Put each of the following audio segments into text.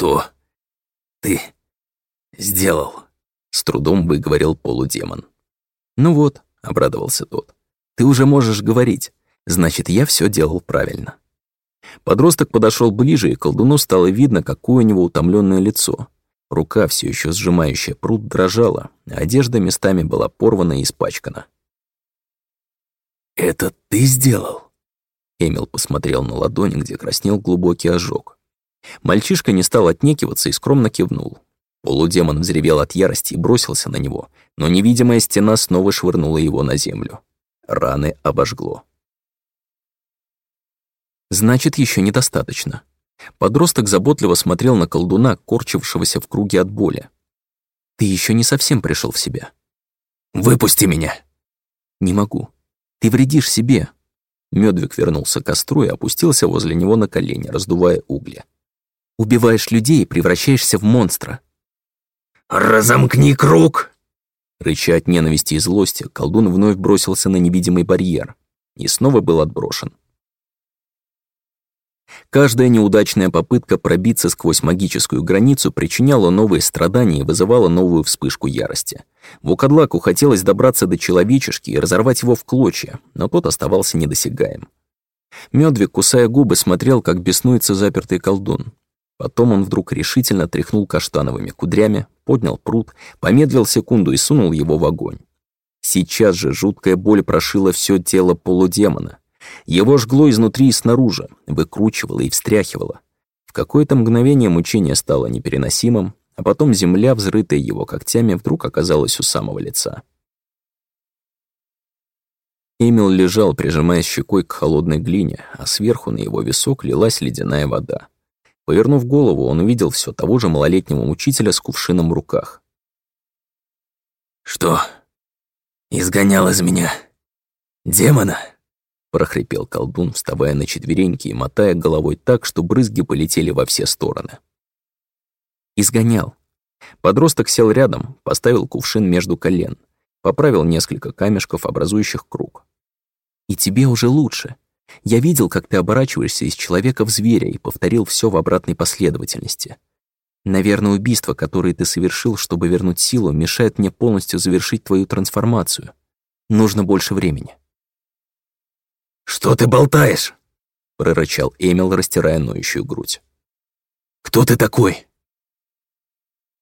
«Что ты сделал?» — с трудом выговорил полудемон. «Ну вот», — обрадовался тот, — «ты уже можешь говорить. Значит, я все делал правильно». Подросток подошел ближе, и колдуну стало видно, какое у него утомленное лицо. Рука, все еще сжимающая пруд, дрожала, а одежда местами была порвана и испачкана. «Это ты сделал?» Эмил посмотрел на ладони, где краснел глубокий ожог. Мальчишка не стал отнекиваться и скромно кивнул. Полудемон взревел от ярости и бросился на него, но невидимая стена снова швырнула его на землю. Раны обожгло. Значит, еще недостаточно. Подросток заботливо смотрел на колдуна, корчившегося в круге от боли. «Ты еще не совсем пришел в себя». «Выпусти меня!» «Не могу. Ты вредишь себе». Медвиг вернулся к костру и опустился возле него на колени, раздувая угли. «Убиваешь людей и превращаешься в монстра». «Разомкни круг!» Рыча от ненависти и злости, колдун вновь бросился на невидимый барьер и снова был отброшен. Каждая неудачная попытка пробиться сквозь магическую границу причиняла новые страдания и вызывала новую вспышку ярости. Вукадлаку хотелось добраться до человечешки и разорвать его в клочья, но тот оставался недосягаем. Мёдвиг, кусая губы, смотрел, как беснуется запертый колдун. Потом он вдруг решительно тряхнул каштановыми кудрями, поднял пруд, помедлил секунду и сунул его в огонь. Сейчас же жуткая боль прошила все тело полудемона. Его жгло изнутри и снаружи, выкручивало и встряхивало. В какое-то мгновение мучение стало непереносимым, а потом земля, взрытая его когтями, вдруг оказалась у самого лица. Эмил лежал, прижимая щекой к холодной глине, а сверху на его висок лилась ледяная вода. Повернув голову, он увидел все того же малолетнего учителя с кувшином в руках. «Что? Изгонял из меня демона?» прохрипел колдун, вставая на четвереньки и мотая головой так, что брызги полетели во все стороны. Изгонял. Подросток сел рядом, поставил кувшин между колен, поправил несколько камешков, образующих круг. «И тебе уже лучше. Я видел, как ты оборачиваешься из человека в зверя и повторил все в обратной последовательности. Наверное, убийство, которое ты совершил, чтобы вернуть силу, мешает мне полностью завершить твою трансформацию. Нужно больше времени». «Что ты болтаешь?» — прорычал Эмил, растирая ноющую грудь. «Кто ты такой?»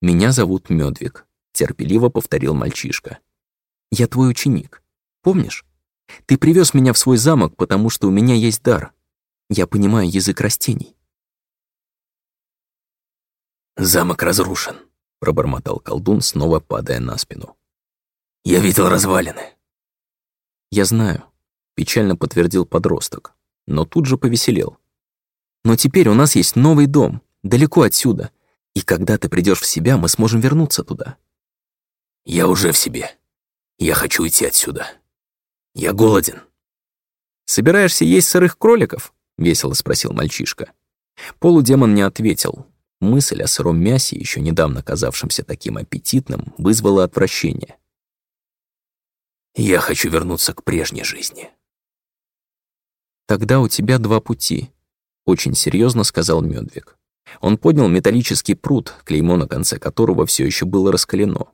«Меня зовут Мёдвиг», — терпеливо повторил мальчишка. «Я твой ученик. Помнишь? Ты привез меня в свой замок, потому что у меня есть дар. Я понимаю язык растений». «Замок разрушен», — пробормотал колдун, снова падая на спину. «Я видел развалины». «Я знаю», печально подтвердил подросток, но тут же повеселел. Но теперь у нас есть новый дом, далеко отсюда, и когда ты придешь в себя, мы сможем вернуться туда. Я уже в себе. Я хочу уйти отсюда. Я голоден. Собираешься есть сырых кроликов? Весело спросил мальчишка. Полудемон не ответил. Мысль о сыром мясе, еще недавно казавшемся таким аппетитным, вызвала отвращение. Я хочу вернуться к прежней жизни. «Тогда у тебя два пути», — очень серьезно сказал Мёдвиг. Он поднял металлический пруд, клеймо на конце которого все еще было раскалено.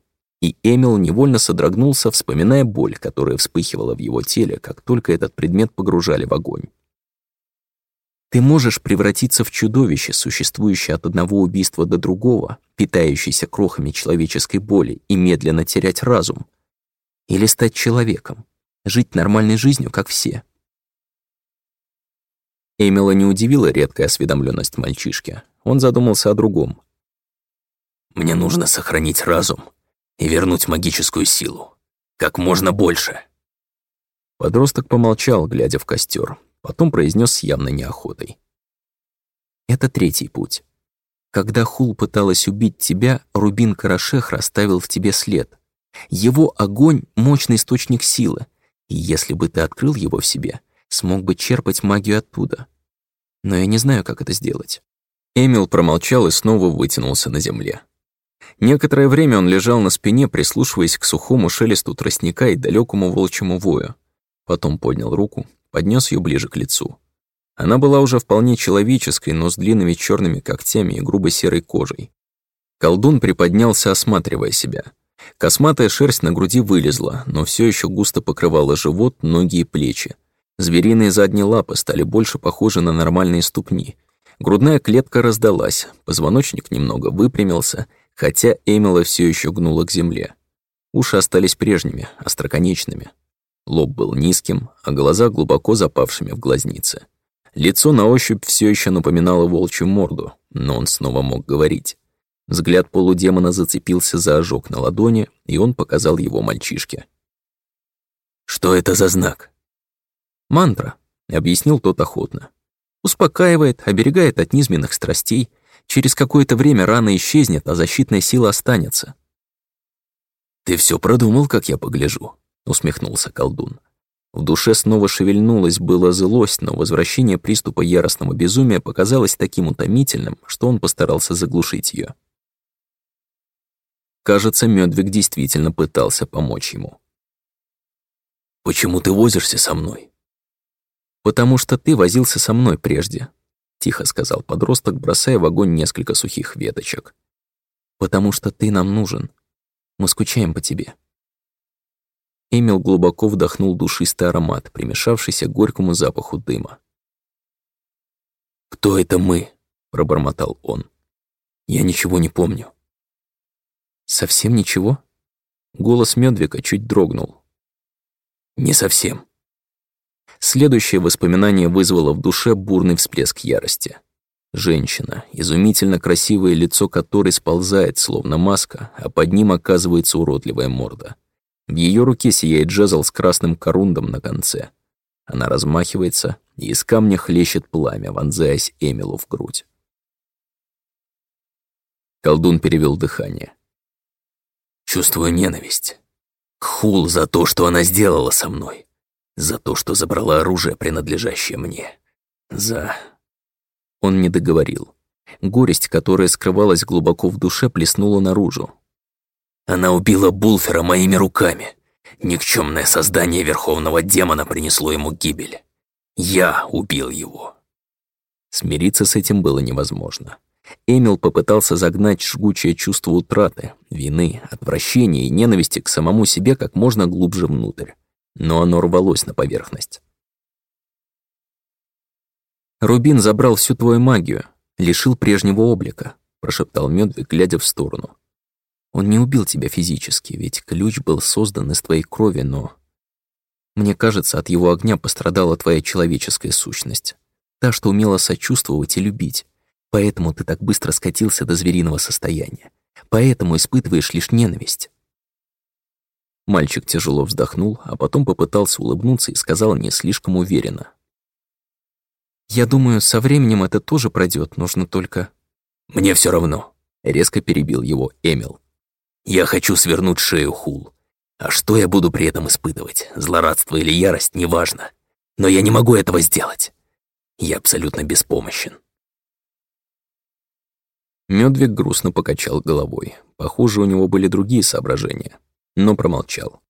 И Эмил невольно содрогнулся, вспоминая боль, которая вспыхивала в его теле, как только этот предмет погружали в огонь. Ты можешь превратиться в чудовище, существующее от одного убийства до другого, питающееся крохами человеческой боли и медленно терять разум. Или стать человеком, жить нормальной жизнью, как все. Эмила не удивила редкая осведомленность мальчишки. Он задумался о другом. «Мне нужно сохранить разум и вернуть магическую силу. Как можно больше». Подросток помолчал, глядя в костер, потом произнес с явной неохотой. «Это третий путь. Когда Хул пыталась убить тебя, Рубин Карашех расставил в тебе след. Его огонь — мощный источник силы, и если бы ты открыл его в себе — смог бы черпать магию оттуда. Но я не знаю, как это сделать. Эмил промолчал и снова вытянулся на земле. Некоторое время он лежал на спине, прислушиваясь к сухому шелесту тростника и далекому волчьему вою. Потом поднял руку, поднес ее ближе к лицу. Она была уже вполне человеческой, но с длинными черными когтями и грубо серой кожей. Колдун приподнялся, осматривая себя. Косматая шерсть на груди вылезла, но все еще густо покрывала живот, ноги и плечи. Звериные задние лапы стали больше похожи на нормальные ступни. Грудная клетка раздалась, позвоночник немного выпрямился, хотя Эмила все еще гнула к земле. Уши остались прежними, остроконечными. Лоб был низким, а глаза глубоко запавшими в глазницы. Лицо на ощупь все еще напоминало волчью морду, но он снова мог говорить. Взгляд полудемона зацепился за ожог на ладони, и он показал его мальчишке. «Что это за знак?» «Мантра», — объяснил тот охотно. «Успокаивает, оберегает от низменных страстей. Через какое-то время рана исчезнет, а защитная сила останется». «Ты все продумал, как я погляжу», — усмехнулся колдун. В душе снова шевельнулась была злость, но возвращение приступа яростного безумия показалось таким утомительным, что он постарался заглушить ее. Кажется, Мёдвиг действительно пытался помочь ему. «Почему ты возишься со мной?» «Потому что ты возился со мной прежде», — тихо сказал подросток, бросая в огонь несколько сухих веточек. «Потому что ты нам нужен. Мы скучаем по тебе». Эмил глубоко вдохнул душистый аромат, примешавшийся к горькому запаху дыма. «Кто это мы?» — пробормотал он. «Я ничего не помню». «Совсем ничего?» Голос Мёдвика чуть дрогнул. «Не совсем». Следующее воспоминание вызвало в душе бурный всплеск ярости. Женщина, изумительно красивое лицо которой сползает, словно маска, а под ним оказывается уродливая морда. В ее руке сияет джезл с красным корундом на конце. Она размахивается, и из камня хлещет пламя, вонзаясь Эмилу в грудь. Колдун перевел дыхание. Чувствую ненависть. Хул за то, что она сделала со мной. За то, что забрала оружие, принадлежащее мне. За... Он не договорил. Горесть, которая скрывалась глубоко в душе, плеснула наружу. Она убила Булфера моими руками. Никчемное создание верховного демона принесло ему гибель. Я убил его. Смириться с этим было невозможно. Эмил попытался загнать жгучее чувство утраты, вины, отвращения и ненависти к самому себе как можно глубже внутрь. Но оно рвалось на поверхность. «Рубин забрал всю твою магию, лишил прежнего облика», прошептал Мёдвиг, глядя в сторону. «Он не убил тебя физически, ведь ключ был создан из твоей крови, но...» «Мне кажется, от его огня пострадала твоя человеческая сущность, та, что умела сочувствовать и любить. Поэтому ты так быстро скатился до звериного состояния. Поэтому испытываешь лишь ненависть. Мальчик тяжело вздохнул, а потом попытался улыбнуться и сказал не слишком уверенно. «Я думаю, со временем это тоже пройдет, нужно только...» «Мне все равно», — резко перебил его Эмил. «Я хочу свернуть шею Хул. А что я буду при этом испытывать, злорадство или ярость, неважно. Но я не могу этого сделать. Я абсолютно беспомощен». Мёдвиг грустно покачал головой. Похоже, у него были другие соображения, но промолчал.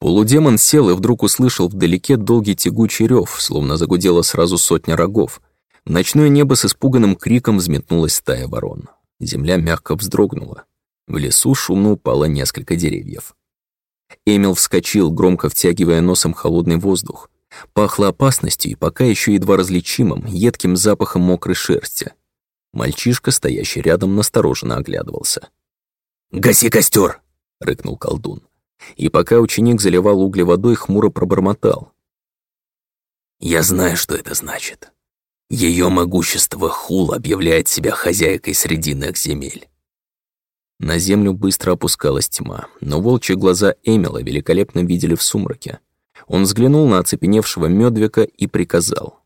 Полудемон сел и вдруг услышал вдалеке долгий тягучий рев, словно загудела сразу сотня рогов. Ночное небо с испуганным криком взметнулась стая ворон. Земля мягко вздрогнула. В лесу шумно упало несколько деревьев. Эмил вскочил, громко втягивая носом холодный воздух. Пахло опасностью и пока еще едва различимым, едким запахом мокрой шерсти. Мальчишка, стоящий рядом, настороженно оглядывался. «Гаси костер! Рыкнул колдун. И пока ученик заливал угли водой, хмуро пробормотал. «Я знаю, что это значит. Ее могущество Хул объявляет себя хозяйкой срединных земель». На землю быстро опускалась тьма, но волчьи глаза Эмила великолепно видели в сумраке. Он взглянул на оцепеневшего Мёдвика и приказал.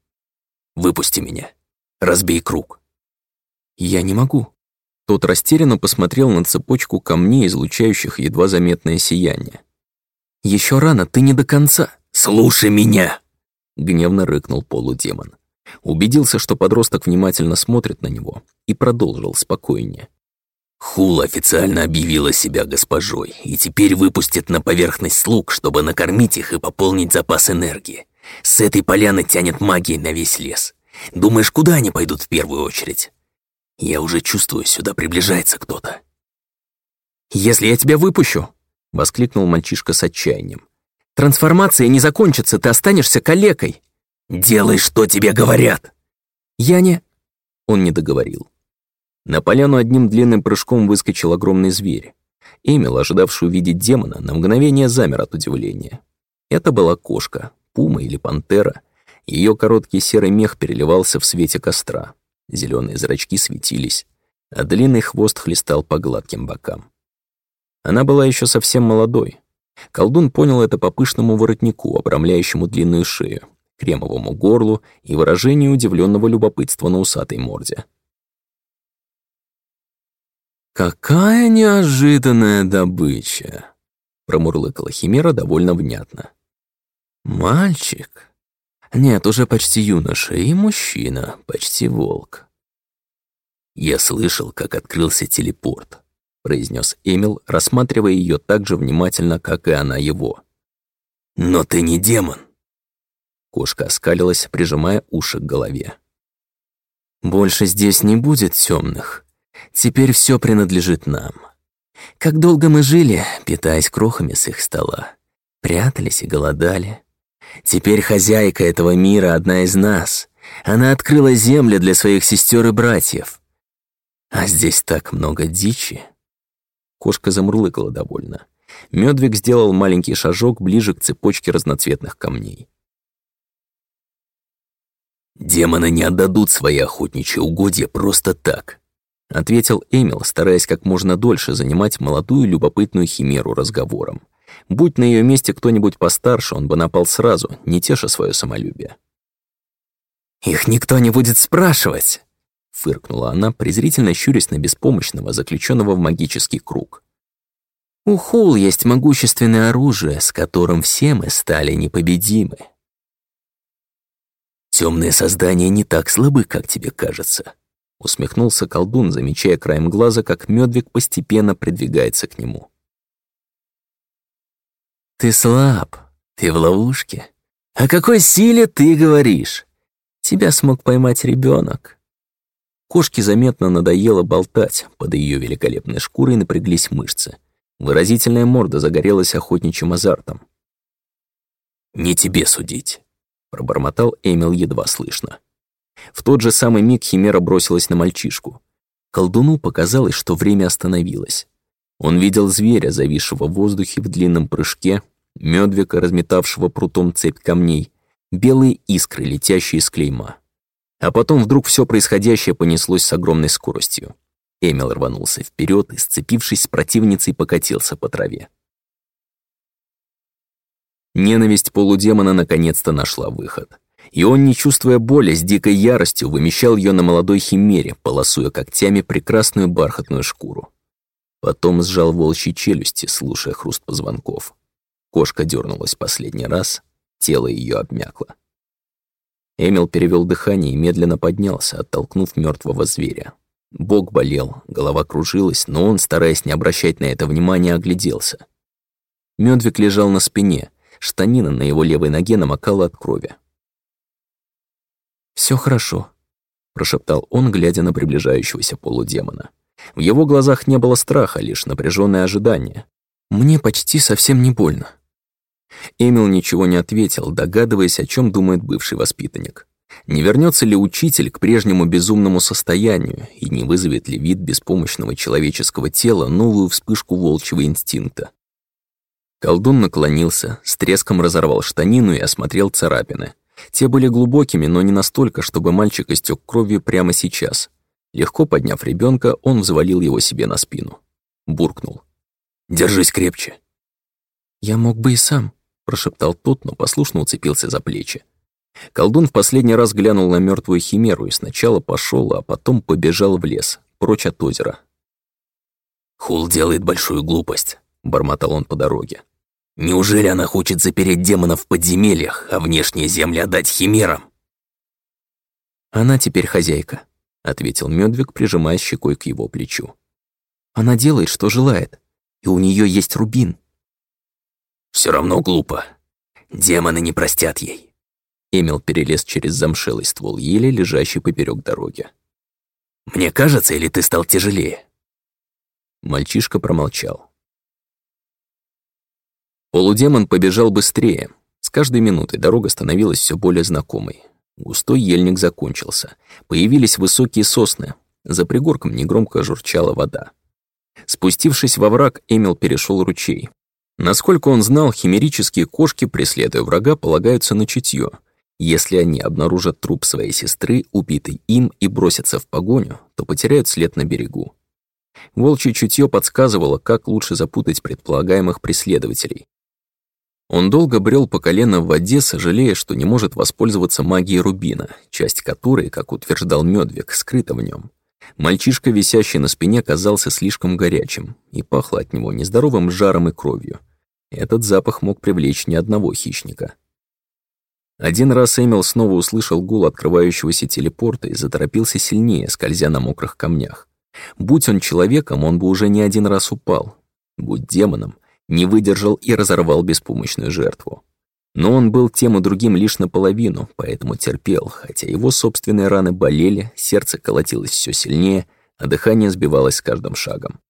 «Выпусти меня. Разбей круг». «Я не могу». Тот растерянно посмотрел на цепочку камней, излучающих едва заметное сияние. Еще рано, ты не до конца». «Слушай меня!» — гневно рыкнул полудемон. Убедился, что подросток внимательно смотрит на него, и продолжил спокойнее. Хул официально объявила себя госпожой и теперь выпустит на поверхность слуг, чтобы накормить их и пополнить запас энергии. С этой поляны тянет магией на весь лес. Думаешь, куда они пойдут в первую очередь? Я уже чувствую, сюда приближается кто-то. «Если я тебя выпущу!» — воскликнул мальчишка с отчаянием. «Трансформация не закончится, ты останешься калекой!» «Делай, что тебе говорят!» «Я не...» Он не договорил. На поляну одним длинным прыжком выскочил огромный зверь. Эмил, ожидавший увидеть демона, на мгновение замер от удивления. Это была кошка, пума или пантера. Ее короткий серый мех переливался в свете костра. Зеленые зрачки светились, а длинный хвост хлестал по гладким бокам. Она была еще совсем молодой. Колдун понял это по пышному воротнику, обрамляющему длинную шею, кремовому горлу и выражению удивленного любопытства на усатой морде. «Какая неожиданная добыча!» — промурлыкала Химера довольно внятно. «Мальчик? Нет, уже почти юноша, и мужчина, почти волк». «Я слышал, как открылся телепорт», — произнес Эмил, рассматривая ее так же внимательно, как и она его. «Но ты не демон!» Кошка оскалилась, прижимая уши к голове. «Больше здесь не будет темных. Теперь все принадлежит нам. Как долго мы жили, питаясь крохами с их стола. Прятались и голодали. Теперь хозяйка этого мира одна из нас. Она открыла земли для своих сестер и братьев. А здесь так много дичи. Кошка замурлыкала довольно. Медвиг сделал маленький шажок ближе к цепочке разноцветных камней. «Демоны не отдадут свои охотничьи угодья просто так», — ответил Эмил, стараясь как можно дольше занимать молодую любопытную химеру разговором. Будь на ее месте кто-нибудь постарше, он бы напал сразу, не теша свое самолюбие. «Их никто не будет спрашивать!» — фыркнула она, презрительно щурясь на беспомощного, заключенного в магический круг. «У Хул есть могущественное оружие, с которым все мы стали непобедимы. Темные создания не так слабы, как тебе кажется. Усмехнулся колдун, замечая краем глаза, как Медвиг постепенно придвигается к нему. «Ты слаб, ты в ловушке. О какой силе ты говоришь? Тебя смог поймать ребенок. Кошке заметно надоело болтать, под ее великолепной шкурой напряглись мышцы. Выразительная морда загорелась охотничьим азартом. «Не тебе судить», — пробормотал Эмил едва слышно. В тот же самый миг Химера бросилась на мальчишку. Колдуну показалось, что время остановилось. Он видел зверя, зависшего в воздухе в длинном прыжке, Медвика, разметавшего прутом цепь камней, белые искры, летящие из клейма. А потом вдруг все происходящее понеслось с огромной скоростью. Эмил рванулся вперед и, сцепившись с противницей, покатился по траве. Ненависть полудемона наконец-то нашла выход и он, не чувствуя боли, с дикой яростью вымещал ее на молодой химере, полосуя когтями прекрасную бархатную шкуру. Потом сжал волчьи челюсти, слушая хруст позвонков. Кошка дернулась последний раз, тело ее обмякло. Эмил перевел дыхание и медленно поднялся, оттолкнув мертвого зверя. Бок болел, голова кружилась, но он, стараясь не обращать на это внимания, огляделся. Медвик лежал на спине, штанина на его левой ноге намокала от крови. Все хорошо», — прошептал он, глядя на приближающегося полудемона. В его глазах не было страха, лишь напряженное ожидание. «Мне почти совсем не больно». Эмил ничего не ответил, догадываясь, о чем думает бывший воспитанник. Не вернется ли учитель к прежнему безумному состоянию и не вызовет ли вид беспомощного человеческого тела новую вспышку волчьего инстинкта? Колдун наклонился, с треском разорвал штанину и осмотрел царапины. Те были глубокими, но не настолько, чтобы мальчик истек кровью прямо сейчас. Легко подняв ребенка, он взвалил его себе на спину. Буркнул. «Держись крепче». «Я мог бы и сам», — прошептал тот, но послушно уцепился за плечи. Колдун в последний раз глянул на мертвую химеру и сначала пошел, а потом побежал в лес, прочь от озера. «Хул делает большую глупость», — бормотал он по дороге. Неужели она хочет запереть демонов в подземельях, а внешние земли отдать химерам? Она теперь хозяйка, ответил Медвиг, прижимая щекой к его плечу. Она делает, что желает, и у нее есть рубин. Все равно глупо. Демоны не простят ей. Эмил перелез через замшелый ствол еле, лежащий поперек дороги. «Мне кажется, или ты стал тяжелее?» Мальчишка промолчал. Полудемон побежал быстрее. С каждой минутой дорога становилась все более знакомой. Густой ельник закончился. Появились высокие сосны. За пригорком негромко журчала вода. Спустившись во враг, Эмил перешел ручей. Насколько он знал, химерические кошки, преследуя врага, полагаются на чутье. Если они обнаружат труп своей сестры, убитый им, и бросятся в погоню, то потеряют след на берегу. Волчье чутье подсказывало, как лучше запутать предполагаемых преследователей. Он долго брел по колено в воде, сожалея, что не может воспользоваться магией рубина, часть которой, как утверждал Мёдвик, скрыта в нем. Мальчишка, висящий на спине, казался слишком горячим, и пахло от него нездоровым жаром и кровью. Этот запах мог привлечь ни одного хищника. Один раз Эмил снова услышал гул открывающегося телепорта и заторопился сильнее, скользя на мокрых камнях. Будь он человеком, он бы уже не один раз упал. Будь демоном, не выдержал и разорвал беспомощную жертву. Но он был тем и другим лишь наполовину, поэтому терпел, хотя его собственные раны болели, сердце колотилось все сильнее, а дыхание сбивалось с каждым шагом.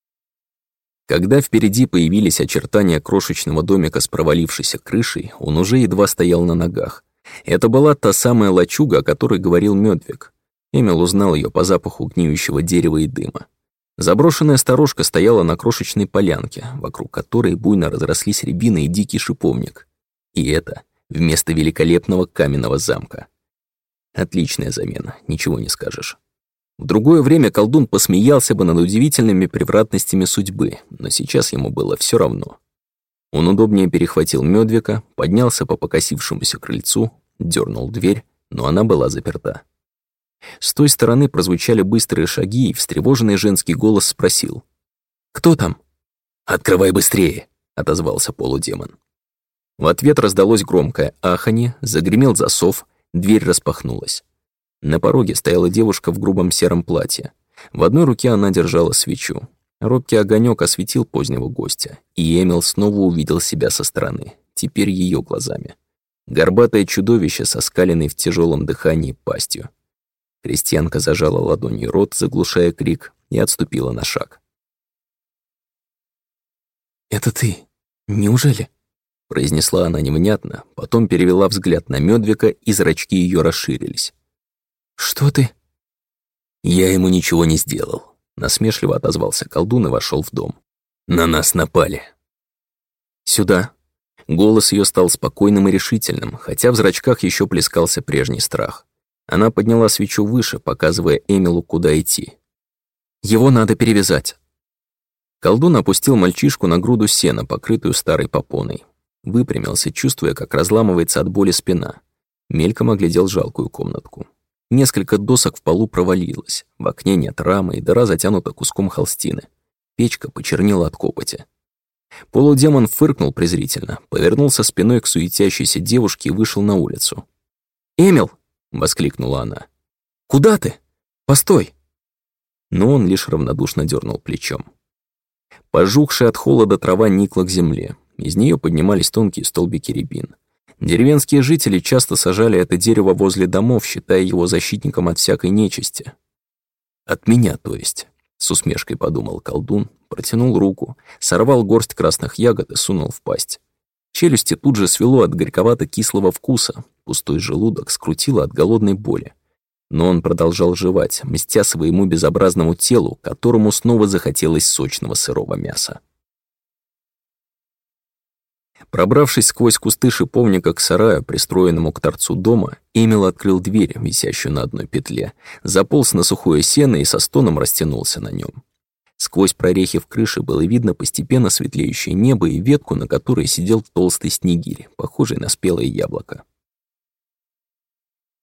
Когда впереди появились очертания крошечного домика с провалившейся крышей, он уже едва стоял на ногах. Это была та самая лачуга, о которой говорил Мёдвик. Эмил узнал ее по запаху гниющего дерева и дыма. Заброшенная сторожка стояла на крошечной полянке, вокруг которой буйно разрослись рябина и дикий шиповник. И это вместо великолепного каменного замка. Отличная замена, ничего не скажешь. В другое время колдун посмеялся бы над удивительными превратностями судьбы, но сейчас ему было все равно. Он удобнее перехватил Мёдвика, поднялся по покосившемуся крыльцу, дернул дверь, но она была заперта. С той стороны прозвучали быстрые шаги, и встревоженный женский голос спросил. «Кто там?» «Открывай быстрее», — отозвался полудемон. В ответ раздалось громкое аханье, загремел засов, дверь распахнулась. На пороге стояла девушка в грубом сером платье. В одной руке она держала свечу. Робкий огонек осветил позднего гостя, и Эмил снова увидел себя со стороны, теперь ее глазами. Горбатое чудовище со скаленной в тяжелом дыхании пастью. Крестьянка зажала ладонью рот, заглушая крик, и отступила на шаг. «Это ты? Неужели?» Произнесла она невнятно, потом перевела взгляд на Мёдвика, и зрачки ее расширились. «Что ты?» «Я ему ничего не сделал», — насмешливо отозвался колдун и вошел в дом. «На нас напали». «Сюда». Голос ее стал спокойным и решительным, хотя в зрачках еще плескался прежний страх. Она подняла свечу выше, показывая Эмилу, куда идти. «Его надо перевязать». Колдун опустил мальчишку на груду сена, покрытую старой попоной. Выпрямился, чувствуя, как разламывается от боли спина. Мельком оглядел жалкую комнатку. Несколько досок в полу провалилось, в окне нет рамы и дыра затянута куском холстины. Печка почернела от копоти. Полудемон фыркнул презрительно, повернулся спиной к суетящейся девушке и вышел на улицу. «Эмил!» — воскликнула она. «Куда ты? Постой!» Но он лишь равнодушно дернул плечом. Пожухшая от холода трава никла к земле, из нее поднимались тонкие столбики рябин. Деревенские жители часто сажали это дерево возле домов, считая его защитником от всякой нечисти. «От меня, то есть», — с усмешкой подумал колдун, протянул руку, сорвал горсть красных ягод и сунул в пасть. Челюсти тут же свело от горьковато-кислого вкуса, пустой желудок скрутило от голодной боли. Но он продолжал жевать, мстя своему безобразному телу, которому снова захотелось сочного сырого мяса. Пробравшись сквозь кусты шиповника к сараю, пристроенному к торцу дома, Эмил открыл дверь, висящую на одной петле, заполз на сухое сено и со стоном растянулся на нем. Сквозь прорехи в крыше было видно постепенно светлеющее небо и ветку, на которой сидел толстый снегирь, похожий на спелое яблоко.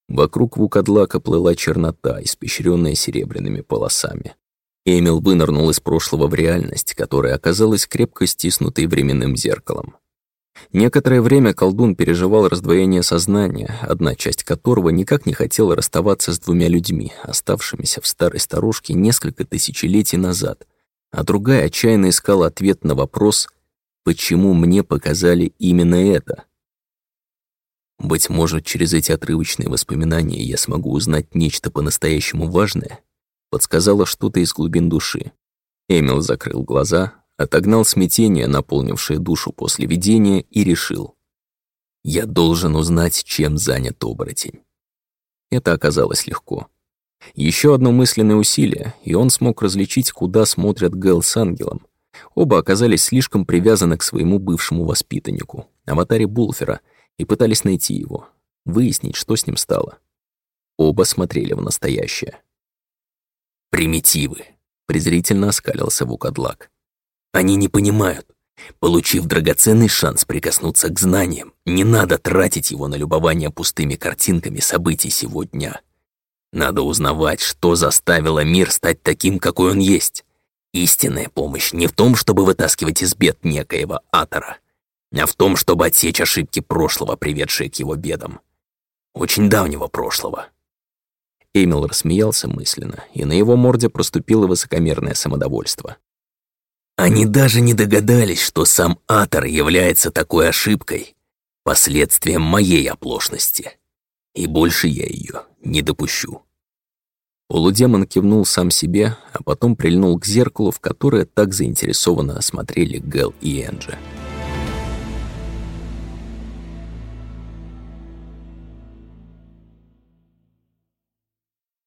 Вокруг Вукадлака плыла чернота, испещренная серебряными полосами. Эмил вынырнул из прошлого в реальность, которая оказалась крепко стиснутой временным зеркалом. Некоторое время колдун переживал раздвоение сознания, одна часть которого никак не хотела расставаться с двумя людьми, оставшимися в старой старушке несколько тысячелетий назад, а другая отчаянно искала ответ на вопрос «Почему мне показали именно это?» Быть может, через эти отрывочные воспоминания я смогу узнать нечто по-настоящему важное? Подсказала что-то из глубин души. Эмил закрыл глаза, отогнал смятение, наполнившее душу после видения, и решил. Я должен узнать, чем занят оборотень. Это оказалось легко. Еще одно мысленное усилие, и он смог различить, куда смотрят Гэл с Ангелом. Оба оказались слишком привязаны к своему бывшему воспитаннику, аватаре Булфера, и пытались найти его, выяснить, что с ним стало. Оба смотрели в настоящее. «Примитивы», — презрительно оскалился Вукадлак. «Они не понимают. Получив драгоценный шанс прикоснуться к знаниям, не надо тратить его на любование пустыми картинками событий сегодня. Надо узнавать, что заставило мир стать таким, какой он есть. Истинная помощь не в том, чтобы вытаскивать из бед некоего атора, а в том, чтобы отсечь ошибки прошлого, приведшие к его бедам. Очень давнего прошлого. Эмил рассмеялся мысленно, и на его морде проступило высокомерное самодовольство. Они даже не догадались, что сам Атор является такой ошибкой, последствием моей оплошности. И больше я ее не допущу. Полудемон кивнул сам себе, а потом прильнул к зеркалу, в которое так заинтересованно осмотрели Гэл и Энджи.